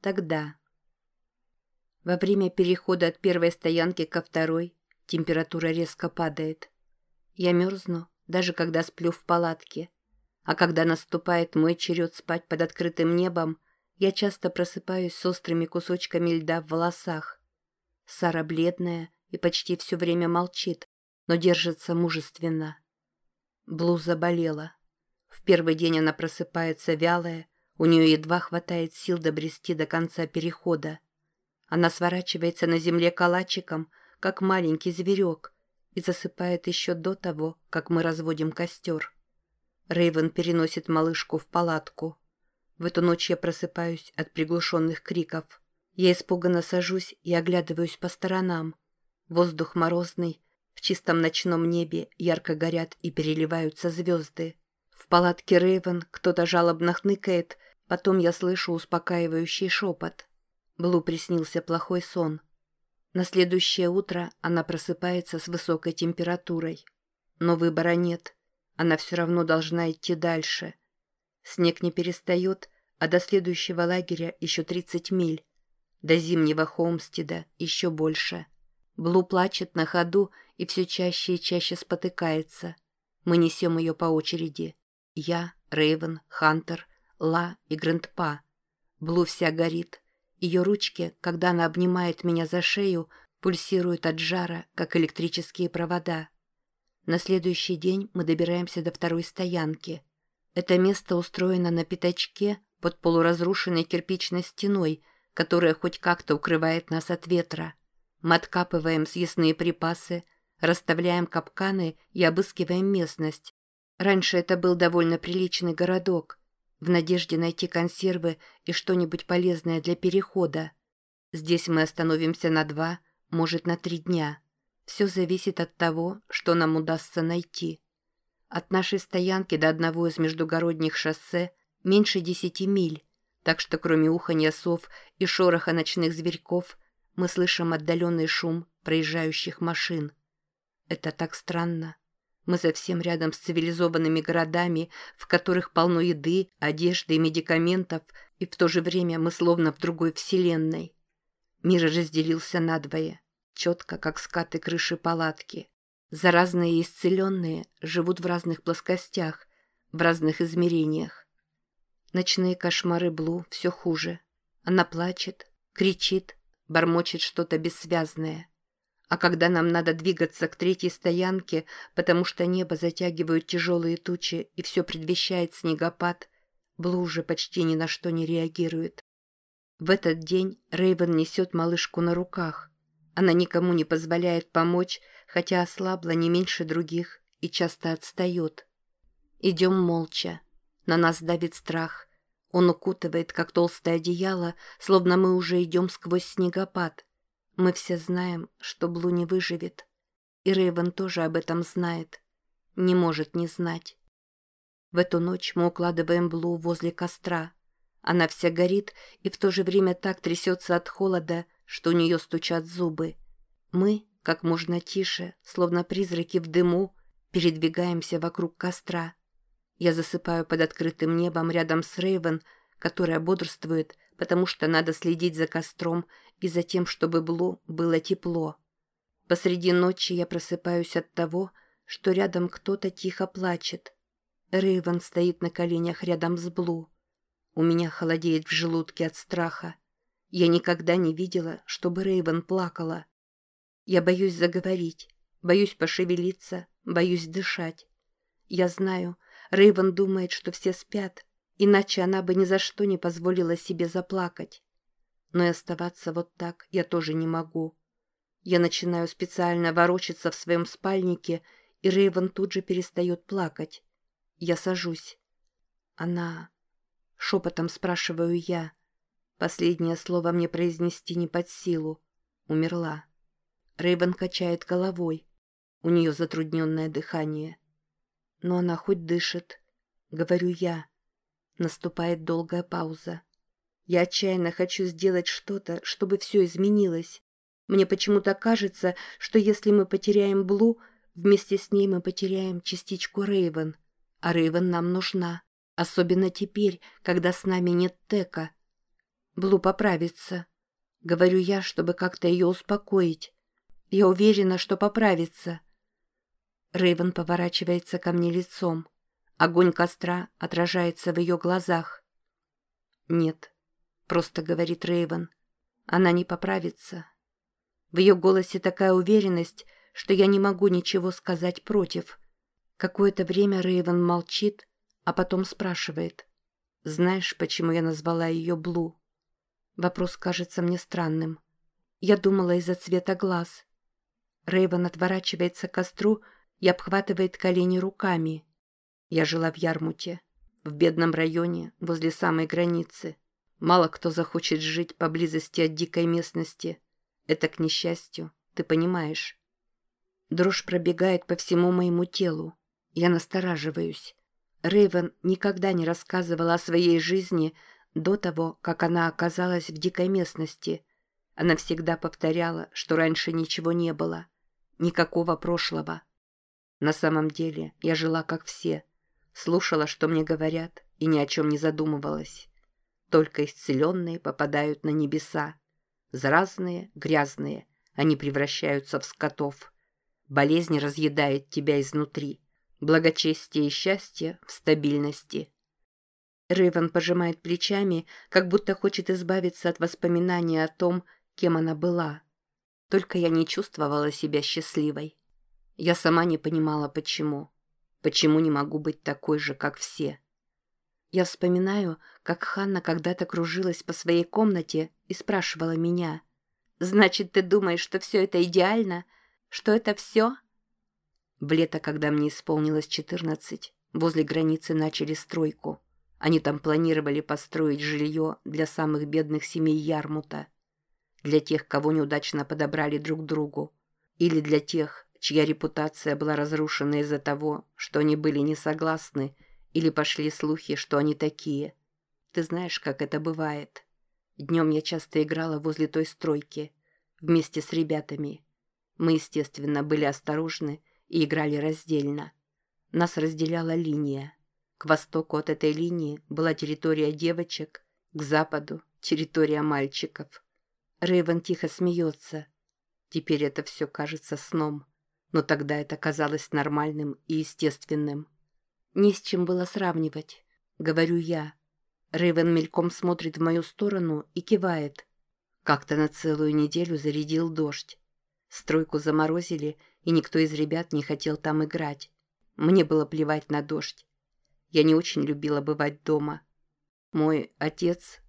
Тогда. Во время перехода от первой стоянки ко второй температура резко падает. Я мерзну, даже когда сплю в палатке. А когда наступает мой черед спать под открытым небом, я часто просыпаюсь с острыми кусочками льда в волосах. Сара бледная и почти все время молчит, но держится мужественно. Блу заболела. В первый день она просыпается вялая, у нее едва хватает сил добрести до конца перехода. Она сворачивается на земле калачиком, как маленький зверек, и засыпает еще до того, как мы разводим костер. Рейвен переносит малышку в палатку. В эту ночь я просыпаюсь от приглушенных криков. Я испуганно сажусь и оглядываюсь по сторонам. Воздух морозный, в чистом ночном небе ярко горят и переливаются звезды. В палатке Рейвен кто-то жалобно хныкает, потом я слышу успокаивающий шепот. Блу приснился плохой сон. На следующее утро она просыпается с высокой температурой. Но выбора нет. Она все равно должна идти дальше. Снег не перестает, а до следующего лагеря еще 30 миль. До зимнего Холмстеда еще больше. Блу плачет на ходу и все чаще и чаще спотыкается. Мы несем ее по очереди. Я, Рейвен, Хантер, Ла и Грандпа. Блу вся горит. Ее ручки, когда она обнимает меня за шею, пульсируют от жара, как электрические провода. На следующий день мы добираемся до второй стоянки. Это место устроено на пятачке под полуразрушенной кирпичной стеной, которая хоть как-то укрывает нас от ветра. Мы откапываем съестные припасы, расставляем капканы и обыскиваем местность. Раньше это был довольно приличный городок, в надежде найти консервы и что-нибудь полезное для перехода. Здесь мы остановимся на два, может, на три дня. Все зависит от того, что нам удастся найти. От нашей стоянки до одного из междугородних шоссе меньше десяти миль, так что кроме уханья сов и шороха ночных зверьков мы слышим отдаленный шум проезжающих машин. Это так странно. Мы совсем рядом с цивилизованными городами, в которых полно еды, одежды и медикаментов, и в то же время мы словно в другой вселенной. Мир разделился надвое, четко, как скаты крыши палатки. Заразные и исцеленные живут в разных плоскостях, в разных измерениях. Ночные кошмары Блу все хуже. Она плачет, кричит, бормочет что-то бессвязное. А когда нам надо двигаться к третьей стоянке, потому что небо затягивают тяжелые тучи и все предвещает снегопад, Блу уже почти ни на что не реагирует. В этот день Рейвен несет малышку на руках. Она никому не позволяет помочь, хотя ослабла не меньше других и часто отстает. Идем молча. На нас давит страх. Он укутывает, как толстое одеяло, словно мы уже идем сквозь снегопад. Мы все знаем, что Блу не выживет. И Рейвен тоже об этом знает. Не может не знать. В эту ночь мы укладываем Блу возле костра. Она вся горит и в то же время так трясется от холода, что у нее стучат зубы. Мы, как можно тише, словно призраки в дыму, передвигаемся вокруг костра. Я засыпаю под открытым небом рядом с Рейвен, которая бодрствует, потому что надо следить за костром и за тем, чтобы Блу было тепло. Посреди ночи я просыпаюсь от того, что рядом кто-то тихо плачет. Рейвен стоит на коленях рядом с Блу. У меня холодеет в желудке от страха. Я никогда не видела, чтобы Рейвен плакала. Я боюсь заговорить, боюсь пошевелиться, боюсь дышать. Я знаю, Рейвен думает, что все спят, иначе она бы ни за что не позволила себе заплакать. Но и оставаться вот так я тоже не могу. Я начинаю специально ворочаться в своем спальнике, и Рейвен тут же перестает плакать. Я сажусь. Она... Шепотом спрашиваю я. Последнее слово мне произнести не под силу. Умерла. Рейвен качает головой. У нее затрудненное дыхание. Но она хоть дышит. Говорю я. Наступает долгая пауза. Я отчаянно хочу сделать что-то, чтобы все изменилось. Мне почему-то кажется, что если мы потеряем Блу, вместе с ней мы потеряем частичку Рейвен. А Рейвен нам нужна. Особенно теперь, когда с нами нет Тека. Блу поправится. Говорю я, чтобы как-то ее успокоить. Я уверена, что поправится. Рейвен поворачивается ко мне лицом. Огонь костра отражается в ее глазах. «Нет», — просто говорит Рейвен. «Она не поправится». В ее голосе такая уверенность, что я не могу ничего сказать против. Какое-то время Рейвен молчит, а потом спрашивает. «Знаешь, почему я назвала ее Блу?» Вопрос кажется мне странным. Я думала из-за цвета глаз. Рейвен отворачивается к костру и обхватывает колени руками. Я жила в Ярмуте, в бедном районе, возле самой границы. Мало кто захочет жить поблизости от дикой местности. Это к несчастью, ты понимаешь. Дрожь пробегает по всему моему телу. Я настораживаюсь. Рейвен никогда не рассказывала о своей жизни до того, как она оказалась в дикой местности. Она всегда повторяла, что раньше ничего не было. Никакого прошлого. На самом деле я жила как все. Слушала, что мне говорят, и ни о чем не задумывалась. Только исцеленные попадают на небеса. Заразные, грязные, они превращаются в скотов. Болезнь разъедает тебя изнутри благочестие и счастье в стабильности. Рейвен пожимает плечами, как будто хочет избавиться от воспоминания о том, кем она была. Только я не чувствовала себя счастливой. Я сама не понимала, почему. Почему не могу быть такой же, как все. Я вспоминаю, как Ханна когда-то кружилась по своей комнате и спрашивала меня. «Значит, ты думаешь, что все это идеально? Что это все?» В лето, когда мне исполнилось 14, возле границы начали стройку. Они там планировали построить жилье для самых бедных семей Ярмута. Для тех, кого неудачно подобрали друг другу. Или для тех, чья репутация была разрушена из-за того, что они были не согласны, или пошли слухи, что они такие. Ты знаешь, как это бывает. Днем я часто играла возле той стройки, вместе с ребятами. Мы, естественно, были осторожны и играли раздельно. Нас разделяла линия. К востоку от этой линии была территория девочек, к западу — территория мальчиков. Рейвен тихо смеется. Теперь это все кажется сном, но тогда это казалось нормальным и естественным. Не с чем было сравнивать, говорю я. Рейвен мельком смотрит в мою сторону и кивает. Как-то на целую неделю зарядил дождь. Стройку заморозили, и никто из ребят не хотел там играть. Мне было плевать на дождь. Я не очень любила бывать дома. Мой отец...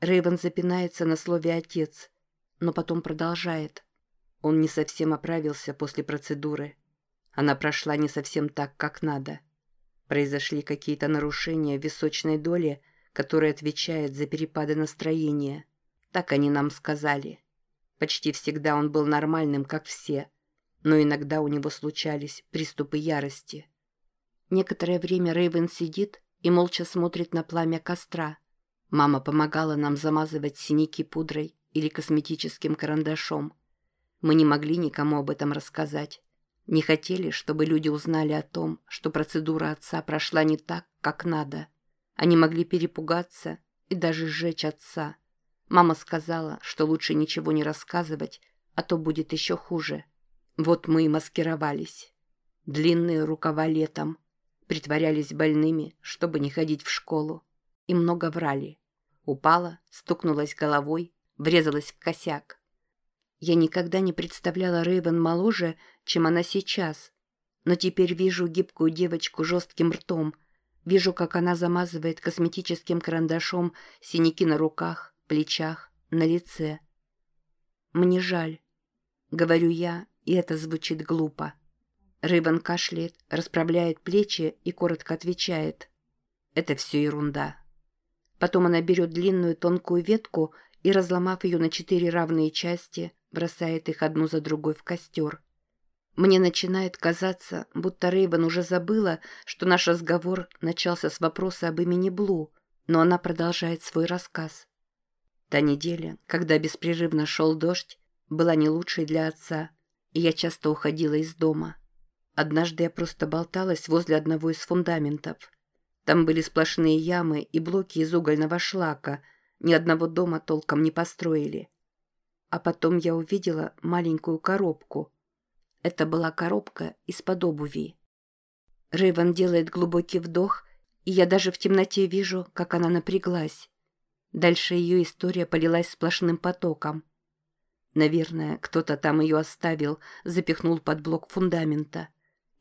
Рейвен запинается на слове «отец», но потом продолжает. Он не совсем оправился после процедуры. Она прошла не совсем так, как надо. Произошли какие-то нарушения в височной доле, которая отвечает за перепады настроения. Так они нам сказали. Почти всегда он был нормальным, как все, но иногда у него случались приступы ярости. Некоторое время Рейвен сидит и молча смотрит на пламя костра. Мама помогала нам замазывать синяки пудрой или косметическим карандашом. Мы не могли никому об этом рассказать. Не хотели, чтобы люди узнали о том, что процедура отца прошла не так, как надо. Они могли перепугаться и даже сжечь отца. Мама сказала, что лучше ничего не рассказывать, а то будет еще хуже. Вот мы и маскировались. Длинные рукава летом. Притворялись больными, чтобы не ходить в школу. И много врали. Упала, стукнулась головой, врезалась в косяк. Я никогда не представляла Рейвен моложе, чем она сейчас. Но теперь вижу гибкую девочку жестким ртом. Вижу, как она замазывает косметическим карандашом синяки на руках, плечах, на лице. «Мне жаль», — говорю я, и это звучит глупо. Рыбан кашляет, расправляет плечи и коротко отвечает. «Это все ерунда». Потом она берет длинную тонкую ветку и, разломав ее на четыре равные части, бросает их одну за другой в костер. Мне начинает казаться, будто Рейвен уже забыла, что наш разговор начался с вопроса об имени Блу, но она продолжает свой рассказ. Та неделя, когда беспрерывно шел дождь, была не лучшей для отца, и я часто уходила из дома. Однажды я просто болталась возле одного из фундаментов. Там были сплошные ямы и блоки из угольного шлака, Ни одного дома толком не построили. А потом я увидела маленькую коробку. Это была коробка из-под обуви. Рэйвен делает глубокий вдох, и я даже в темноте вижу, как она напряглась. Дальше ее история полилась сплошным потоком. Наверное, кто-то там ее оставил, запихнул под блок фундамента.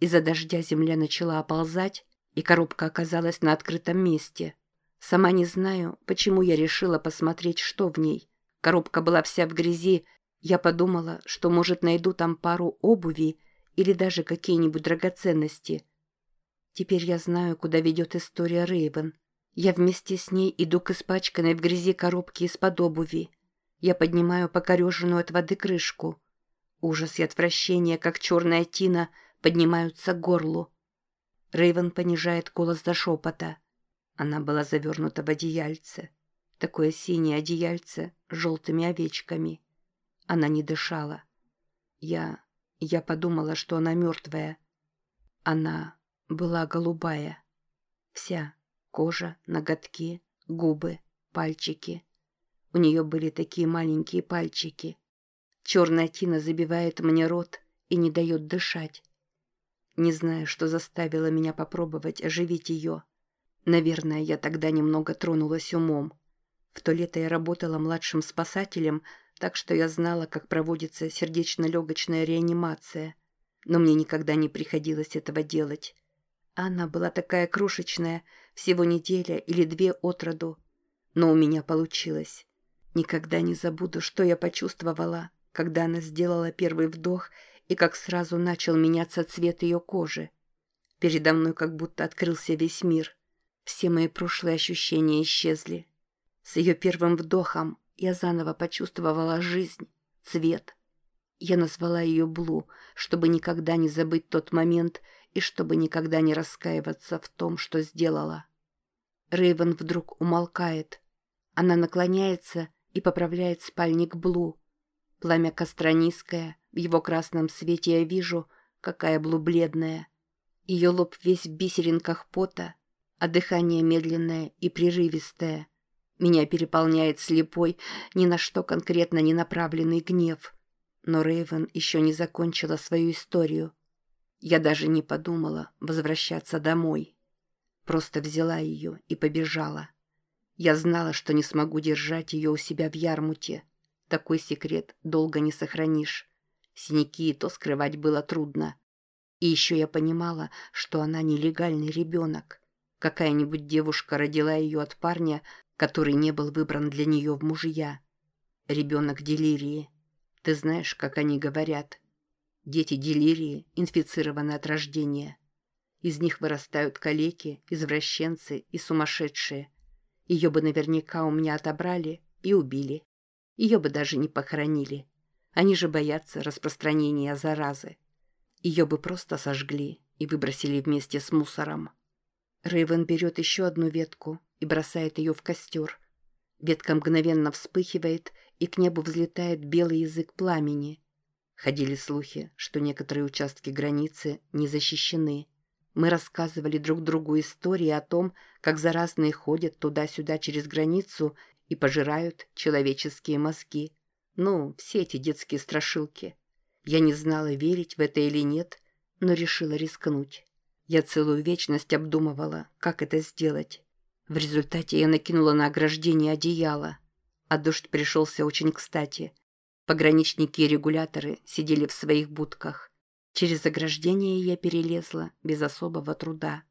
Из-за дождя земля начала оползать, и коробка оказалась на открытом месте. Сама не знаю, почему я решила посмотреть, что в ней. Коробка была вся в грязи. Я подумала, что, может, найду там пару обуви или даже какие-нибудь драгоценности. Теперь я знаю, куда ведет история Рейвен. Я вместе с ней иду к испачканной в грязи коробке из-под обуви. Я поднимаю покореженную от воды крышку. Ужас и отвращение, как черная тина, поднимаются к горлу. Рейвен понижает голос до шепота. Она была завернута в одеяльце. Такое синее одеяльце желтыми овечками. Она не дышала. Я... я подумала, что она мертвая. Она была голубая. Вся. Кожа, ноготки, губы, пальчики. У нее были такие маленькие пальчики. Черная тина забивает мне рот и не дает дышать. Не знаю, что заставило меня попробовать оживить ее. Наверное, я тогда немного тронулась умом. В то лето я работала младшим спасателем, так что я знала, как проводится сердечно-легочная реанимация. Но мне никогда не приходилось этого делать. Она была такая крошечная, всего неделя или две от роду. Но у меня получилось. Никогда не забуду, что я почувствовала, когда она сделала первый вдох и как сразу начал меняться цвет ее кожи. Передо мной как будто открылся весь мир. Все мои прошлые ощущения исчезли. С ее первым вдохом я заново почувствовала жизнь, цвет. Я назвала ее Блу, чтобы никогда не забыть тот момент и чтобы никогда не раскаиваться в том, что сделала. Рейвен вдруг умолкает. Она наклоняется и поправляет спальник Блу. Пламя костра низкое, в его красном свете я вижу, какая Блу бледная. Ее лоб весь в бисеринках пота, а дыхание медленное и прерывистое. Меня переполняет слепой, ни на что конкретно не направленный гнев. Но Рейвен еще не закончила свою историю. Я даже не подумала возвращаться домой. Просто взяла ее и побежала. Я знала, что не смогу держать ее у себя в Ярмуте. Такой секрет долго не сохранишь. Синяки и то скрывать было трудно. И еще я понимала, что она нелегальный ребенок. Какая-нибудь девушка родила ее от парня, который не был выбран для нее в мужья. Ребенок делирии. Ты знаешь, как они говорят. Дети делирии инфицированы от рождения. Из них вырастают калеки, извращенцы и сумасшедшие. Ее бы наверняка у меня отобрали и убили. Ее бы даже не похоронили. Они же боятся распространения заразы. Ее бы просто сожгли и выбросили вместе с мусором. Рейвен берет еще одну ветку и бросает ее в костер. Ветка мгновенно вспыхивает, и к небу взлетает белый язык пламени. Ходили слухи, что некоторые участки границы не защищены. Мы рассказывали друг другу истории о том, как заразные ходят туда-сюда через границу и пожирают человеческие мозги. Ну, все эти детские страшилки. Я не знала, верить в это или нет, но решила рискнуть. Я целую вечность обдумывала, как это сделать. В результате я накинула на ограждение одеяло, а дождь пришелся очень кстати. Пограничники и регуляторы сидели в своих будках. Через ограждение я перелезла без особого труда.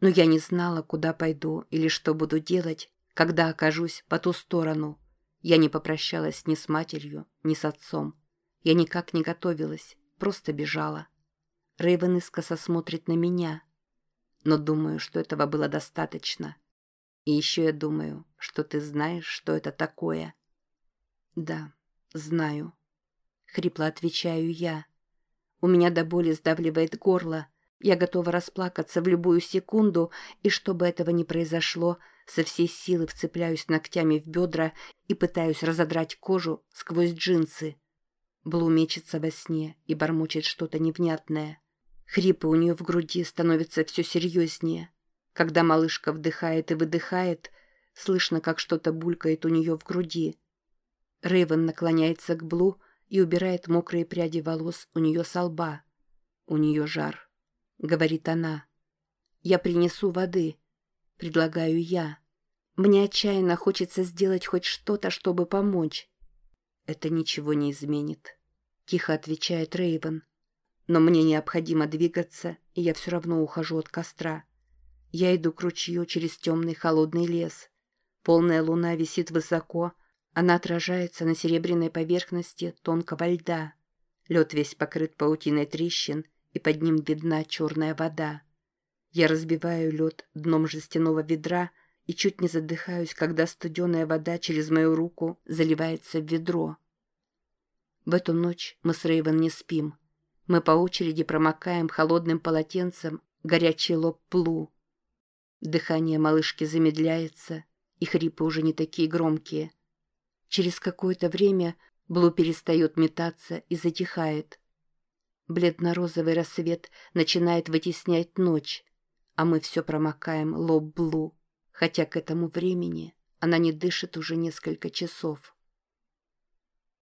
Но я не знала, куда пойду или что буду делать, когда окажусь по ту сторону. Я не попрощалась ни с матерью, ни с отцом. Я никак не готовилась, просто бежала. Рейвен искоса смотрит на меня. Но думаю, что этого было достаточно. И еще я думаю, что ты знаешь, что это такое. Да, знаю. Хрипло отвечаю я. У меня до боли сдавливает горло. Я готова расплакаться в любую секунду, и чтобы этого не произошло, со всей силы вцепляюсь ногтями в бедра и пытаюсь разодрать кожу сквозь джинсы. Блу мечется во сне и бормочет что-то невнятное. Хрипы у нее в груди становятся все серьезнее. Когда малышка вдыхает и выдыхает, слышно, как что-то булькает у нее в груди. Рейвен наклоняется к Блу и убирает мокрые пряди волос у нее со лба. «У нее жар», — говорит она. «Я принесу воды», — предлагаю я. Мне отчаянно хочется сделать хоть что-то, чтобы помочь. «Это ничего не изменит», — тихо отвечает Рейвен. «Но мне необходимо двигаться, и я все равно ухожу от костра. Я иду к ручью через темный холодный лес. Полная луна висит высоко, она отражается на серебряной поверхности тонкого льда. Лед весь покрыт паутиной трещин, и под ним видна черная вода. Я разбиваю лед дном жестяного ведра и чуть не задыхаюсь, когда студеная вода через мою руку заливается в ведро. В эту ночь мы с Рейвен не спим. Мы по очереди промокаем холодным полотенцем горячий лоб Плу. Дыхание малышки замедляется, и хрипы уже не такие громкие. Через какое-то время Блу перестает метаться и затихает. Бледно-розовый рассвет начинает вытеснять ночь, а мы все промокаем лоб Блу, хотя к этому времени она не дышит уже несколько часов.